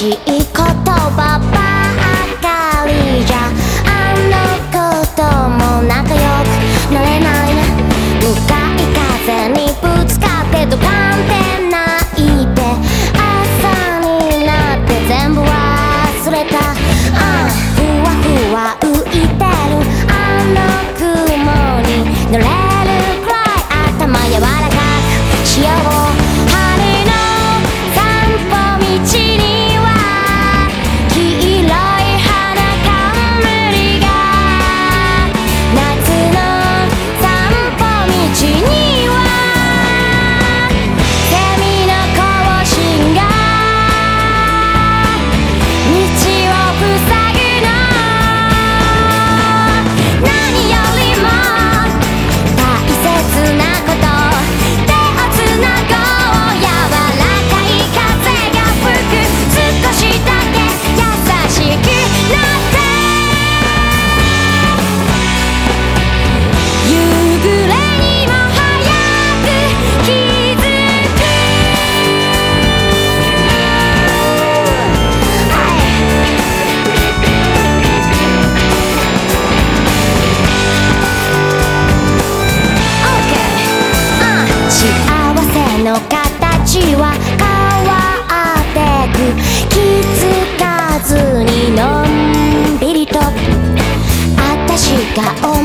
hoje got all